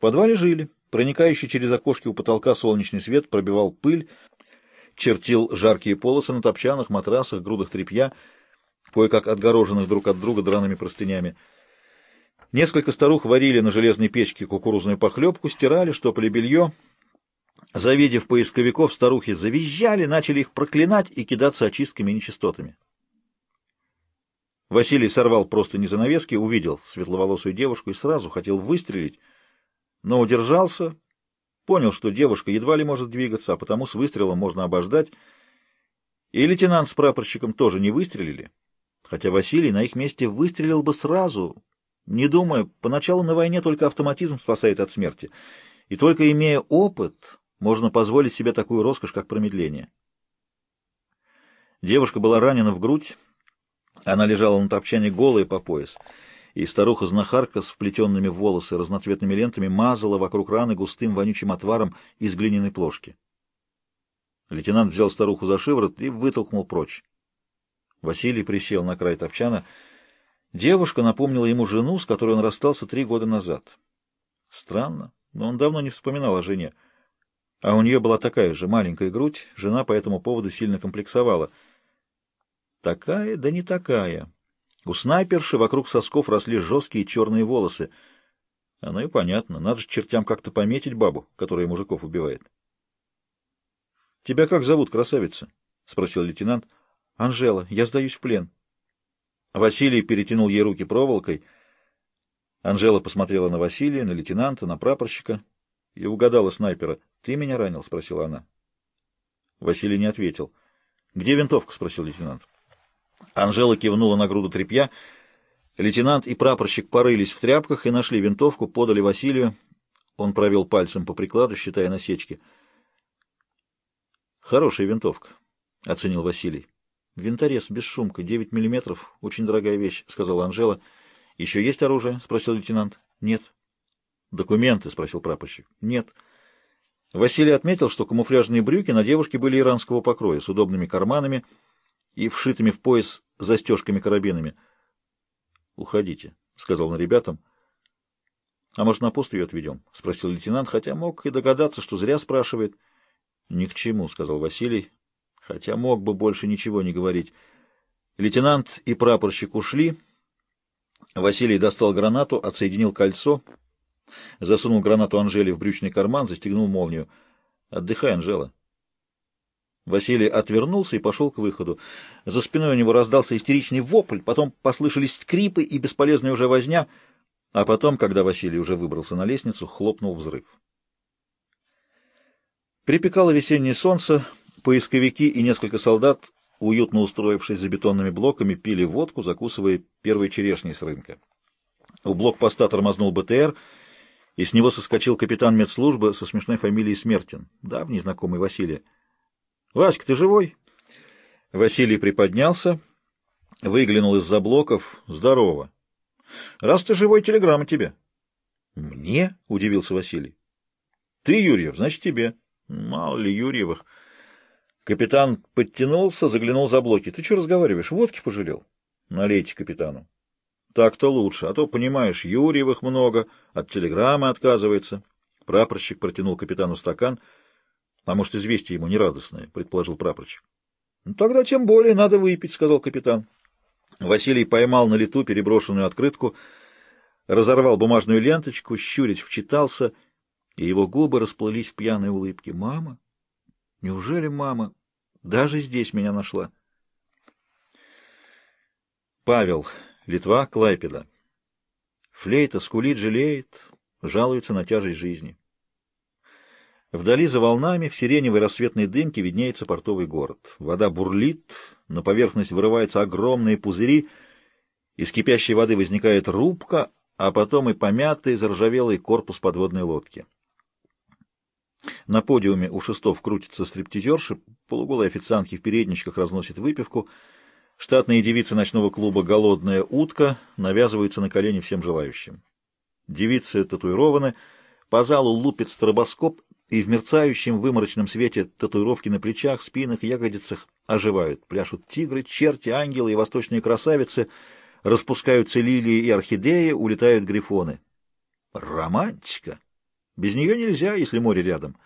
подвале жили. Проникающий через окошки у потолка солнечный свет пробивал пыль, чертил жаркие полосы на топчанах, матрасах, грудах тряпья, кое-как отгороженных друг от друга драными простынями. Несколько старух варили на железной печке кукурузную похлебку, стирали, штопали белье. Завидев поисковиков, старухи завизжали, начали их проклинать и кидаться очистками и нечистотами. Василий сорвал просто не занавески, увидел светловолосую девушку и сразу хотел выстрелить, но удержался, понял, что девушка едва ли может двигаться, а потому с выстрелом можно обождать, и лейтенант с прапорщиком тоже не выстрелили, хотя Василий на их месте выстрелил бы сразу, не думая, поначалу на войне только автоматизм спасает от смерти, и только имея опыт, можно позволить себе такую роскошь, как промедление. Девушка была ранена в грудь, она лежала на топчане голая по пояс, и старуха-знахарка с вплетенными в волосы разноцветными лентами мазала вокруг раны густым вонючим отваром из глиняной плошки. Лейтенант взял старуху за шиворот и вытолкнул прочь. Василий присел на край топчана. Девушка напомнила ему жену, с которой он расстался три года назад. Странно, но он давно не вспоминал о жене. А у нее была такая же маленькая грудь, жена по этому поводу сильно комплексовала — Такая, да не такая. У снайперши вокруг сосков росли жесткие черные волосы. Оно и понятно. Надо же чертям как-то пометить бабу, которая мужиков убивает. — Тебя как зовут, красавица? — спросил лейтенант. — Анжела. Я сдаюсь в плен. Василий перетянул ей руки проволокой. Анжела посмотрела на Василия, на лейтенанта, на прапорщика и угадала снайпера. — Ты меня ранил? — спросила она. Василий не ответил. — Где винтовка? — спросил лейтенант. Анжела кивнула на груду тряпья. Лейтенант и прапорщик порылись в тряпках и нашли винтовку, подали Василию. Он провел пальцем по прикладу, считая насечки. «Хорошая винтовка», — оценил Василий. «Винторез, без шумка, девять миллиметров, очень дорогая вещь», — сказала Анжела. «Еще есть оружие?» — спросил лейтенант. «Нет». «Документы?» — спросил прапорщик. «Нет». Василий отметил, что камуфляжные брюки на девушке были иранского покроя, с удобными карманами, — и вшитыми в пояс застежками-карабинами. — Уходите, — сказал он ребятам. — А может, на пост ее отведем? — спросил лейтенант, хотя мог и догадаться, что зря спрашивает. — Ни к чему, — сказал Василий, хотя мог бы больше ничего не говорить. Лейтенант и прапорщик ушли. Василий достал гранату, отсоединил кольцо, засунул гранату Анжели в брючный карман, застегнул молнию. — Отдыхай, Анжела. Василий отвернулся и пошел к выходу. За спиной у него раздался истеричный вопль, потом послышались скрипы и бесполезная уже возня, а потом, когда Василий уже выбрался на лестницу, хлопнул взрыв. Припекало весеннее солнце, поисковики и несколько солдат, уютно устроившись за бетонными блоками, пили водку, закусывая первые черешни с рынка. У блокпоста тормознул БТР, и с него соскочил капитан медслужбы со смешной фамилией Смертин, давний знакомый Василия. Васька, ты живой? Василий приподнялся, выглянул из-за блоков. Здорово. Раз ты живой, телеграмма тебе. Мне? Удивился Василий. Ты, Юрьев, значит, тебе. Мало ли Юрьевых. Капитан подтянулся, заглянул за блоки. Ты что разговариваешь? Водки пожалел? Налейте капитану. Так-то лучше, а то, понимаешь, Юрьевых много, от телеграммы отказывается. Прапорщик протянул капитану стакан — а может, известие ему нерадостное, — предположил прапорщик. Ну, — Тогда тем более надо выпить, — сказал капитан. Василий поймал на лету переброшенную открытку, разорвал бумажную ленточку, щурясь вчитался, и его губы расплылись в пьяной улыбке. — Мама? Неужели мама даже здесь меня нашла? Павел, Литва, Клайпеда. Флейта скулит, жалеет, жалуется на тяжесть жизни. Вдали за волнами в сиреневой рассветной дымке виднеется портовый город. Вода бурлит, на поверхность вырываются огромные пузыри, из кипящей воды возникает рубка, а потом и помятый, заржавелый корпус подводной лодки. На подиуме у шестов крутятся стриптизерши, полуголые официантки в передничках разносят выпивку, штатные девицы ночного клуба «Голодная утка» навязываются на колени всем желающим. Девицы татуированы, по залу лупит стробоскоп, и в мерцающем выморочном свете татуировки на плечах, спинах, ягодицах оживают. Пляшут тигры, черти, ангелы и восточные красавицы, распускаются лилии и орхидеи, улетают грифоны. Романтика! Без нее нельзя, если море рядом.